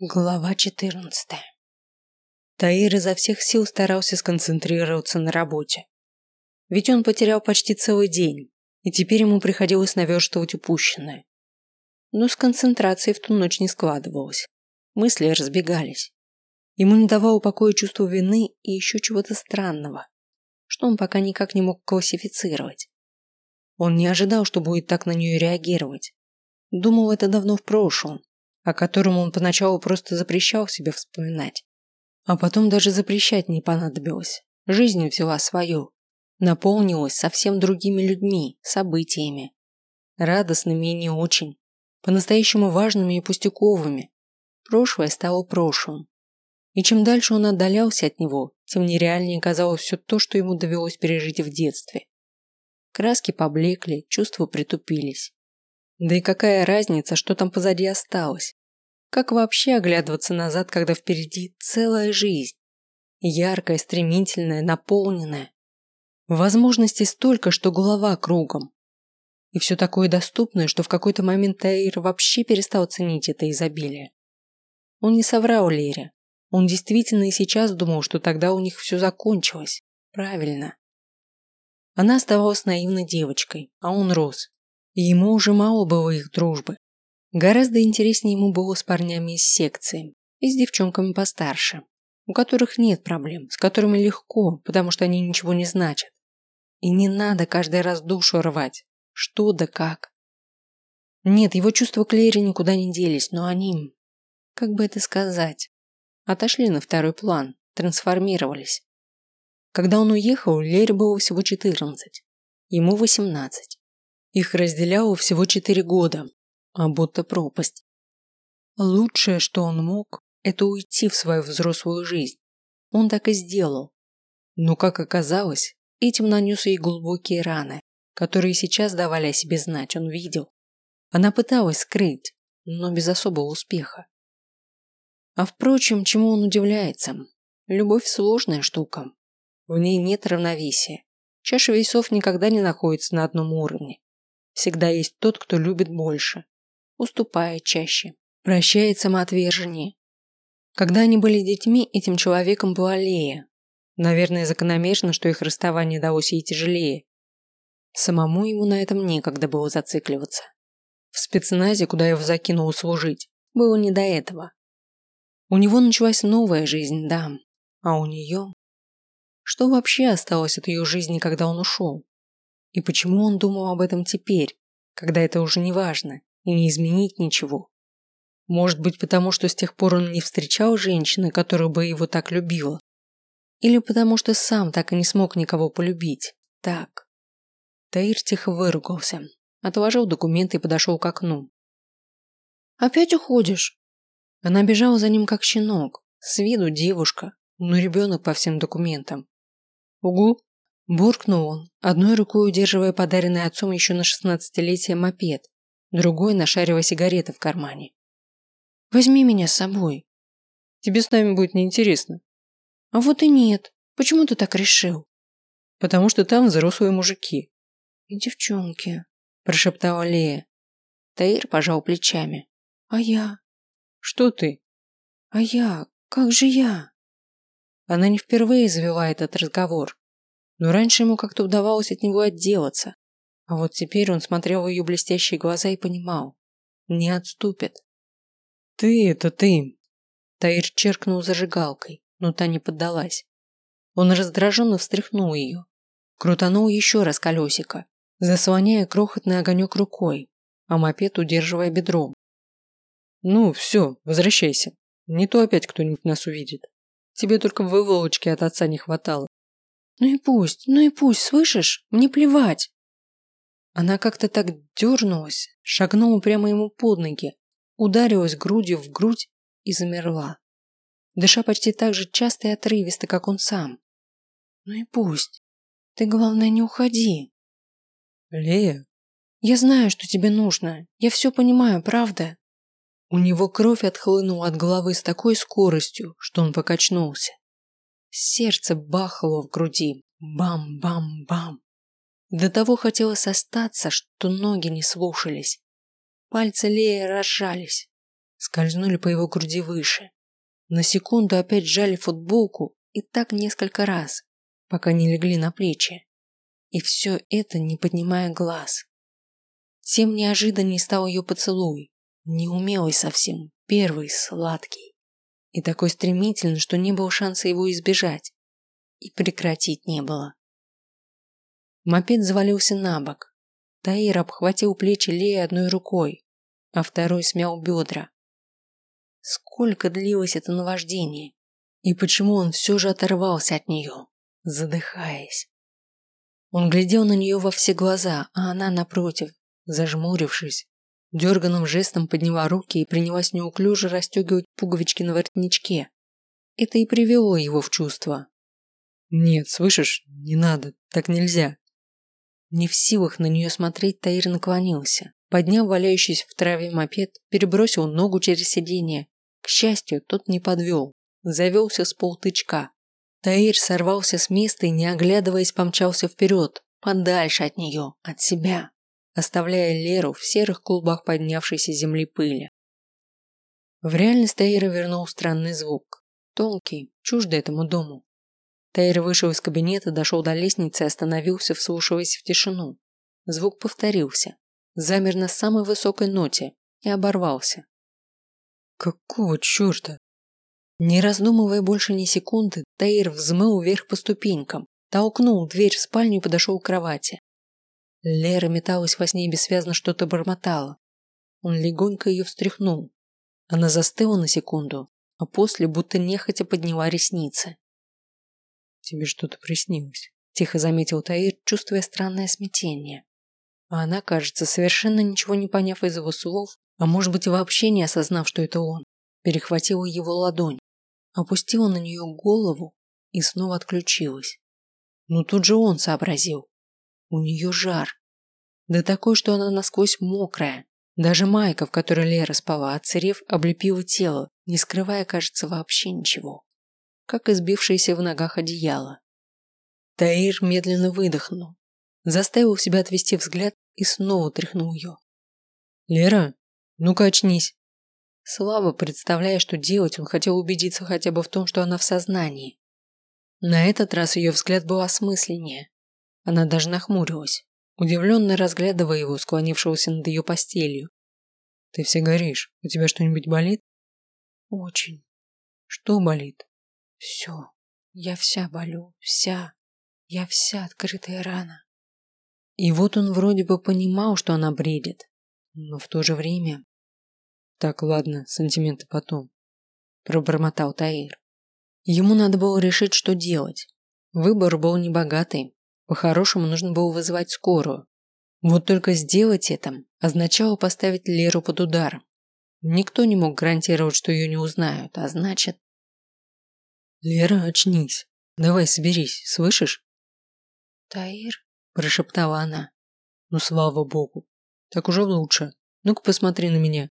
Глава 14. Таир изо всех сил старался сконцентрироваться на работе. Ведь он потерял почти целый день, и теперь ему приходилось наверстывать упущенное. Но с концентрацией в ту ночь не складывалось. Мысли разбегались. Ему не давало покоя чувство вины и еще чего-то странного, что он пока никак не мог классифицировать. Он не ожидал, что будет так на нее реагировать. Думал это давно в прошлом, о котором он поначалу просто запрещал себе вспоминать. А потом даже запрещать не понадобилось. Жизнь взяла свое. Наполнилась совсем другими людьми, событиями. Радостными и не очень. По-настоящему важными и пустяковыми. Прошлое стало прошлым. И чем дальше он отдалялся от него, тем нереальнее казалось все то, что ему довелось пережить в детстве. Краски поблекли, чувства притупились. Да и какая разница, что там позади осталось? Как вообще оглядываться назад, когда впереди целая жизнь? Яркая, стремительная, наполненная. Возможностей столько, что голова кругом. И все такое доступное, что в какой-то момент Таир вообще перестал ценить это изобилие. Он не соврал Лере. Он действительно и сейчас думал, что тогда у них все закончилось. Правильно. Она оставалась наивной девочкой, а он рос. Ему уже мало было их дружбы. Гораздо интереснее ему было с парнями из секции и с девчонками постарше, у которых нет проблем, с которыми легко, потому что они ничего не значат. И не надо каждый раз душу рвать. Что да как. Нет, его чувства к Лере никуда не делись, но они, как бы это сказать, отошли на второй план, трансформировались. Когда он уехал, Лере было всего 14, ему 18. Их разделяло всего 4 года, а будто пропасть. Лучшее, что он мог, это уйти в свою взрослую жизнь. Он так и сделал. Но, как оказалось, этим нанес ей глубокие раны, которые сейчас давали о себе знать, он видел. Она пыталась скрыть, но без особого успеха. А впрочем, чему он удивляется? Любовь сложная штука. В ней нет равновесия. Чаша весов никогда не находится на одном уровне. Всегда есть тот, кто любит больше, уступает чаще, прощает самоотвержение. Когда они были детьми, этим человеком была Лея. Наверное, закономерно, что их расставание далось ей тяжелее. Самому ему на этом некогда было зацикливаться. В спецназе, куда его закинул служить, было не до этого. У него началась новая жизнь, да, а у нее... Что вообще осталось от ее жизни, когда он ушел? И почему он думал об этом теперь, когда это уже не важно? и не изменить ничего. Может быть, потому что с тех пор он не встречал женщины, которая бы его так любила. Или потому что сам так и не смог никого полюбить. Так. Таир тихо выругался, отложил документы и подошел к окну. «Опять уходишь?» Она бежала за ним как щенок, с виду девушка, но ребенок по всем документам. «Угу!» – буркнул он, одной рукой удерживая подаренный отцом еще на шестнадцатилетие мопед, другой нашаривая сигареты в кармане. «Возьми меня с собой». «Тебе с нами будет неинтересно». «А вот и нет. Почему ты так решил?» «Потому что там взрослые мужики». «И девчонки», – прошептала Лея. Таир пожал плечами. «А я?» «Что ты?» «А я? Как же я?» Она не впервые завела этот разговор, но раньше ему как-то удавалось от него отделаться. А вот теперь он смотрел в ее блестящие глаза и понимал. Не отступит. «Ты это ты!» Таир черкнул зажигалкой, но та не поддалась. Он раздраженно встряхнул ее. Крутанул еще раз колесико, заслоняя крохотный огонек рукой, а мопед удерживая бедром. «Ну, все, возвращайся. Не то опять кто-нибудь нас увидит. Тебе только выволочки от отца не хватало». «Ну и пусть, ну и пусть, слышишь? Мне плевать!» Она как-то так дернулась, шагнула прямо ему под ноги, ударилась грудью в грудь и замерла, дыша почти так же часто и отрывисто, как он сам. «Ну и пусть. Ты, главное, не уходи». «Лея?» «Я знаю, что тебе нужно. Я все понимаю, правда?» У него кровь отхлынула от головы с такой скоростью, что он покачнулся. Сердце бахало в груди. Бам-бам-бам. До того хотелось остаться, что ноги не слушались. Пальцы Леи разжались. скользнули по его груди выше. На секунду опять сжали футболку и так несколько раз, пока не легли на плечи. И все это не поднимая глаз. Тем неожиданней стал ее поцелуй, неумелый совсем, первый, сладкий. И такой стремительный, что не было шанса его избежать. И прекратить не было. Мопед завалился на бок. Таир обхватил плечи Леи одной рукой, а второй смял бедра. Сколько длилось это наваждение? И почему он все же оторвался от нее, задыхаясь? Он глядел на нее во все глаза, а она, напротив, зажмурившись, дерганным жестом подняла руки и принялась неуклюже расстегивать пуговички на воротничке. Это и привело его в чувство. «Нет, слышишь, не надо, так нельзя». Не в силах на нее смотреть, Таир наклонился, подняв валяющийся в траве мопед, перебросил ногу через сиденье. К счастью, тот не подвел, завелся с полтычка. Таир сорвался с места и, не оглядываясь, помчался вперед, подальше от нее, от себя оставляя Леру в серых клубах поднявшейся земли пыли. В реальность Таира вернул странный звук. Тонкий, чуждый этому дому. Таир вышел из кабинета, дошел до лестницы и остановился, вслушиваясь в тишину. Звук повторился. Замер на самой высокой ноте и оборвался. Какого черта? Не раздумывая больше ни секунды, Таир взмыл вверх по ступенькам, толкнул дверь в спальню и подошел к кровати. Лера металась во сне и бессвязно что-то бормотала. Он легонько ее встряхнул. Она застыла на секунду, а после будто нехотя подняла ресницы. «Тебе что-то приснилось», – тихо заметил Таир, чувствуя странное смятение. А она, кажется, совершенно ничего не поняв из его слов, а может быть вообще не осознав, что это он, перехватила его ладонь, опустила на нее голову и снова отключилась. Но тут же он сообразил. У нее жар. Да такой, что она насквозь мокрая. Даже майка, в которой Лера спала, отсырев, облепила тело, не скрывая, кажется, вообще ничего. Как избившееся в ногах одеяло. Таир медленно выдохнул, заставил себя отвести взгляд и снова тряхнул ее. «Лера, ну-ка очнись!» Слабо представляя, что делать, он хотел убедиться хотя бы в том, что она в сознании. На этот раз ее взгляд был осмысленнее. Она даже нахмурилась, удивленно разглядывая его, склонившегося над ее постелью. «Ты все горишь. У тебя что-нибудь болит?» «Очень. Что болит?» «Все. Я вся болю. Вся. Я вся открытая рана». И вот он вроде бы понимал, что она бредит, но в то же время... «Так, ладно, сантименты потом», – пробормотал Таир. Ему надо было решить, что делать. Выбор был небогатый, по-хорошему нужно было вызывать скорую. Вот только сделать это означало поставить Леру под удар. Никто не мог гарантировать, что ее не узнают, а значит... «Лера, очнись. Давай соберись, слышишь?» «Таир?» – прошептала она. «Ну, слава богу. Так уже лучше. Ну-ка посмотри на меня».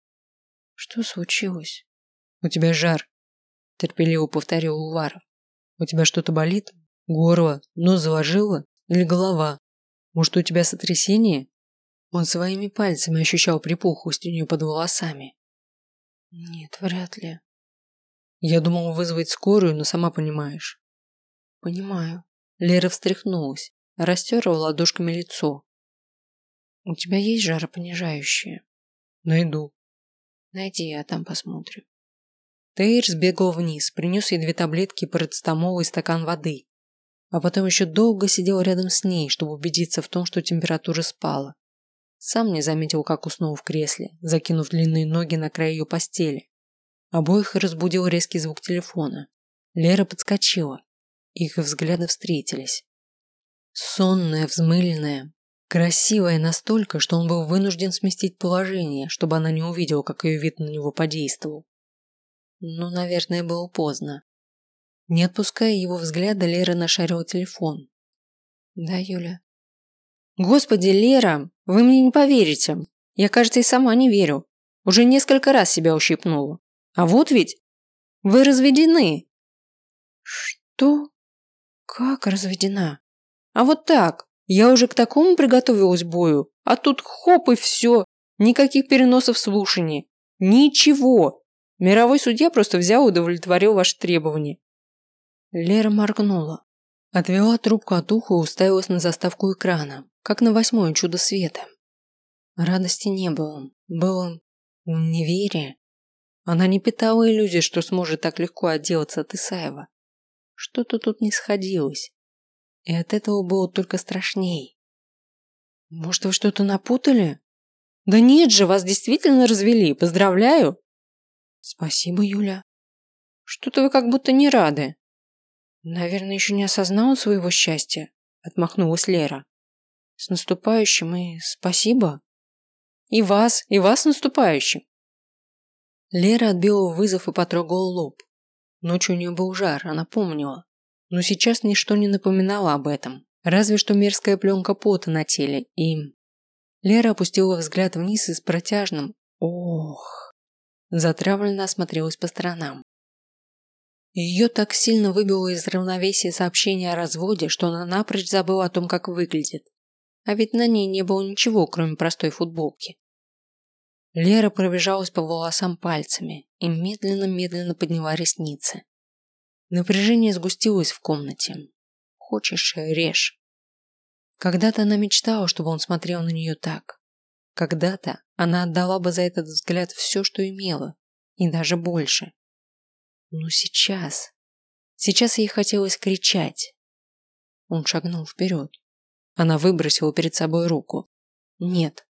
«Что случилось?» «У тебя жар», – терпеливо повторил Уваров. «У тебя что-то болит? Горло? Нос заложило?» Или голова? Может, у тебя сотрясение? Он своими пальцами ощущал припухлость у нее под волосами. Нет, вряд ли. Я думал вызвать скорую, но сама понимаешь. Понимаю. Лера встряхнулась, растерла ладошками лицо. У тебя есть жаропонижающее? Найду. Найди, а там посмотрим. Тейр сбегал вниз, принес ей две таблетки парацетамола и стакан воды а потом еще долго сидел рядом с ней, чтобы убедиться в том, что температура спала. Сам не заметил, как уснул в кресле, закинув длинные ноги на край ее постели. Обоих разбудил резкий звук телефона. Лера подскочила. Их взгляды встретились. Сонная, взмыленная, красивая настолько, что он был вынужден сместить положение, чтобы она не увидела, как ее вид на него подействовал. Но, наверное, было поздно. Не отпуская его взгляда, Лера нашарила телефон. «Да, Юля?» «Господи, Лера, вы мне не поверите. Я, кажется, и сама не верю. Уже несколько раз себя ущипнула. А вот ведь вы разведены». «Что? Как разведена?» «А вот так. Я уже к такому приготовилась бою, а тут хоп и все. Никаких переносов слушаний. Ничего. Мировой судья просто взял и удовлетворил ваши требования. Лера моргнула. Отвела трубку от уха и уставилась на заставку экрана, как на восьмое чудо света. Радости не было. Было неверие. Она не питала иллюзий, что сможет так легко отделаться от Исаева. Что-то тут не сходилось. И от этого было только страшней. Может, вы что-то напутали? Да нет же, вас действительно развели. Поздравляю. Спасибо, Юля. Что-то вы как будто не рады. Наверное, еще не осознала своего счастья, отмахнулась Лера. С наступающим и спасибо. И вас, и вас с наступающим. Лера отбила вызов и потрогала лоб. Ночью у нее был жар, она помнила. Но сейчас ничто не напоминало об этом. Разве что мерзкая пленка пота на теле и... Лера опустила взгляд вниз и с протяжным «Ох!» затравленно осмотрелась по сторонам. Ее так сильно выбило из равновесия сообщение о разводе, что она напрочь забыла о том, как выглядит. А ведь на ней не было ничего, кроме простой футболки. Лера пробежалась по волосам пальцами и медленно-медленно подняла ресницы. Напряжение сгустилось в комнате. Хочешь – режь. Когда-то она мечтала, чтобы он смотрел на нее так. Когда-то она отдала бы за этот взгляд все, что имела, и даже больше. Но сейчас... Сейчас ей хотелось кричать. Он шагнул вперед. Она выбросила перед собой руку. Нет.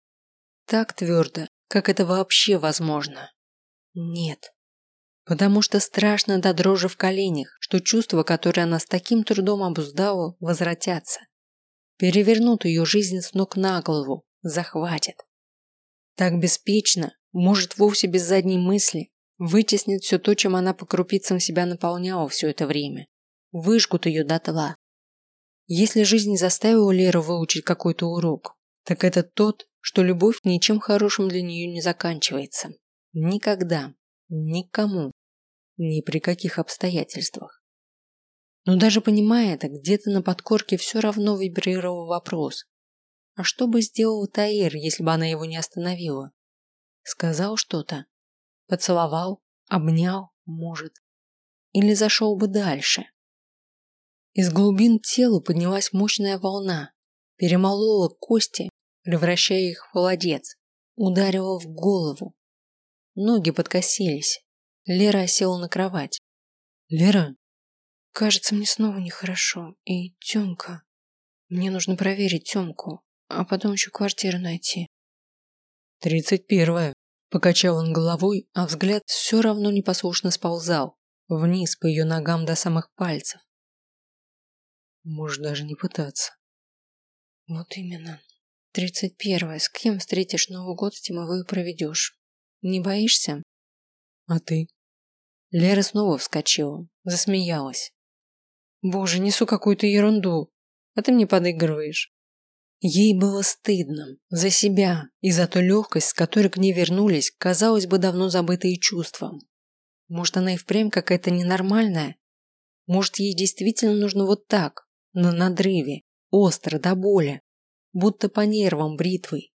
Так твердо, как это вообще возможно. Нет. Потому что страшно до дрожи в коленях, что чувства, которые она с таким трудом обуздала, возвратятся. Перевернут ее жизнь с ног на голову, захватят. Так беспечно, может вовсе без задней мысли, Вытеснит все то, чем она по крупицам себя наполняла все это время. Выжгут ее дотла. Если жизнь заставила Леру выучить какой-то урок, так это тот, что любовь ничем хорошим для нее не заканчивается. Никогда. Никому. Ни при каких обстоятельствах. Но даже понимая это, где-то на подкорке все равно вибрировал вопрос. А что бы сделал Таир, если бы она его не остановила? Сказал что-то? Поцеловал, обнял, может. Или зашел бы дальше. Из глубин тела поднялась мощная волна, перемолола кости, превращая их в холодец, ударила в голову. Ноги подкосились. Лера села на кровать. «Лера?» «Кажется, мне снова нехорошо. И Тёмка. Мне нужно проверить Тёмку, а потом еще квартиру найти». «Тридцать первая», Покачал он головой, а взгляд все равно непослушно сползал, вниз по ее ногам до самых пальцев. Можешь даже не пытаться. Вот именно. Тридцать первое. С кем встретишь Новый год, зимовую проведешь. Не боишься? А ты? Лера снова вскочила, засмеялась. Боже, несу какую-то ерунду, а ты мне подыгрываешь. Ей было стыдно за себя и за ту легкость, с которой к ней вернулись, казалось бы, давно забытые чувства. Может, она и впрямь какая-то ненормальная? Может, ей действительно нужно вот так, на надрыве, остро, до боли, будто по нервам бритвой.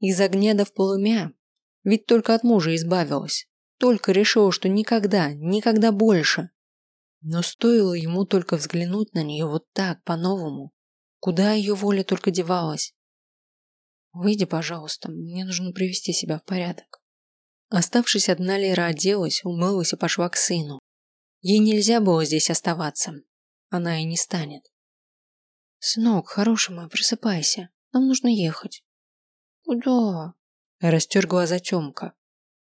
Из огня до в полумя, ведь только от мужа избавилась, только решила, что никогда, никогда больше. Но стоило ему только взглянуть на нее вот так, по-новому, Куда ее воля только девалась? Выйди, пожалуйста, мне нужно привести себя в порядок. Оставшись одна, Лера оделась, умылась и пошла к сыну. Ей нельзя было здесь оставаться. Она и не станет. Сынок, хороший мой, просыпайся. Нам нужно ехать. Куда? Растер глаза Темка.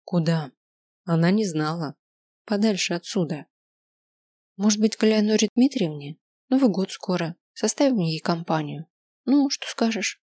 Куда? Она не знала. Подальше отсюда. Может быть, к Леоноре Дмитриевне? Новый год скоро. Составим ей компанию. Ну, что скажешь?